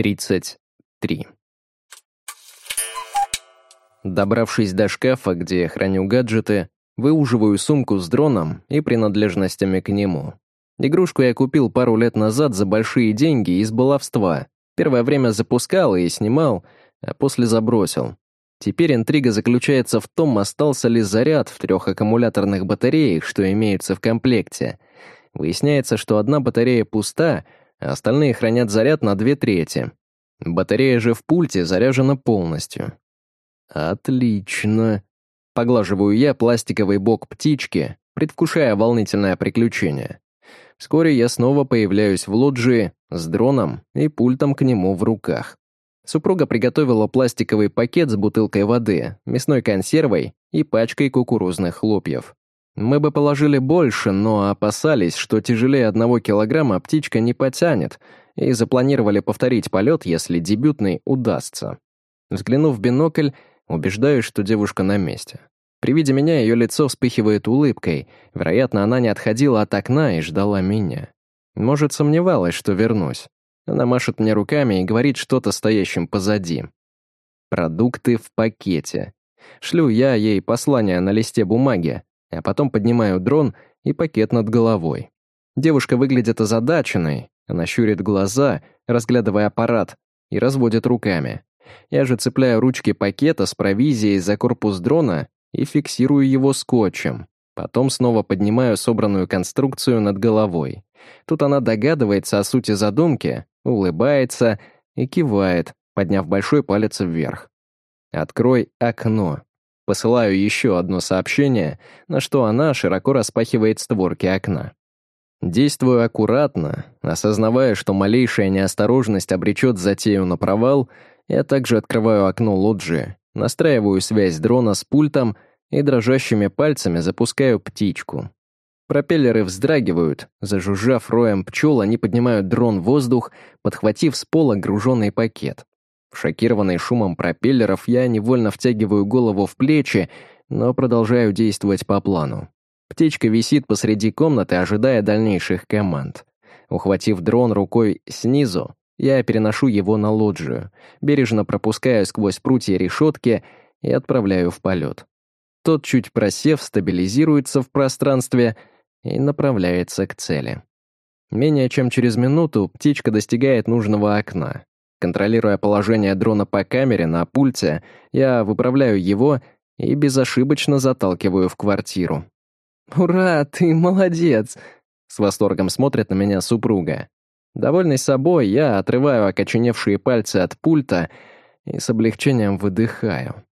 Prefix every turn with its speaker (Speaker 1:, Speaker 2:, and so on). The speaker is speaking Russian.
Speaker 1: 33. Добравшись до шкафа, где я храню гаджеты, выуживаю сумку с дроном и принадлежностями к нему. Игрушку я купил пару лет назад за большие деньги из баловства. Первое время запускал и снимал, а после забросил. Теперь интрига заключается в том, остался ли заряд в трех аккумуляторных батареях, что имеются в комплекте. Выясняется, что одна батарея пуста, остальные хранят заряд на две трети. Батарея же в пульте заряжена полностью. Отлично. Поглаживаю я пластиковый бок птички, предвкушая волнительное приключение. Вскоре я снова появляюсь в лоджии с дроном и пультом к нему в руках. Супруга приготовила пластиковый пакет с бутылкой воды, мясной консервой и пачкой кукурузных хлопьев. Мы бы положили больше, но опасались, что тяжелее одного килограмма птичка не потянет, и запланировали повторить полет, если дебютный удастся. Взглянув в бинокль, убеждаюсь, что девушка на месте. При виде меня ее лицо вспыхивает улыбкой. Вероятно, она не отходила от окна и ждала меня. Может, сомневалась, что вернусь. Она машет мне руками и говорит что-то стоящим позади. Продукты в пакете. Шлю я ей послание на листе бумаги, а потом поднимаю дрон и пакет над головой. Девушка выглядит озадаченной, она щурит глаза, разглядывая аппарат, и разводит руками. Я же цепляю ручки пакета с провизией за корпус дрона и фиксирую его скотчем. Потом снова поднимаю собранную конструкцию над головой. Тут она догадывается о сути задумки, улыбается и кивает, подняв большой палец вверх. «Открой окно». Посылаю еще одно сообщение, на что она широко распахивает створки окна. Действую аккуратно, осознавая, что малейшая неосторожность обречет затею на провал, я также открываю окно лоджии, настраиваю связь дрона с пультом и дрожащими пальцами запускаю птичку. Пропеллеры вздрагивают, зажужжав роем пчел, они поднимают дрон в воздух, подхватив с пола груженный пакет. Шокированный шумом пропеллеров, я невольно втягиваю голову в плечи, но продолжаю действовать по плану. Птичка висит посреди комнаты, ожидая дальнейших команд. Ухватив дрон рукой снизу, я переношу его на лоджию, бережно пропускаю сквозь прутья решетки и отправляю в полет. Тот, чуть просев, стабилизируется в пространстве и направляется к цели. Менее чем через минуту птичка достигает нужного окна. Контролируя положение дрона по камере на пульте, я выправляю его и безошибочно заталкиваю в квартиру. «Ура, ты молодец!» С восторгом смотрит на меня супруга. Довольный собой, я отрываю окоченевшие пальцы от пульта и с облегчением выдыхаю.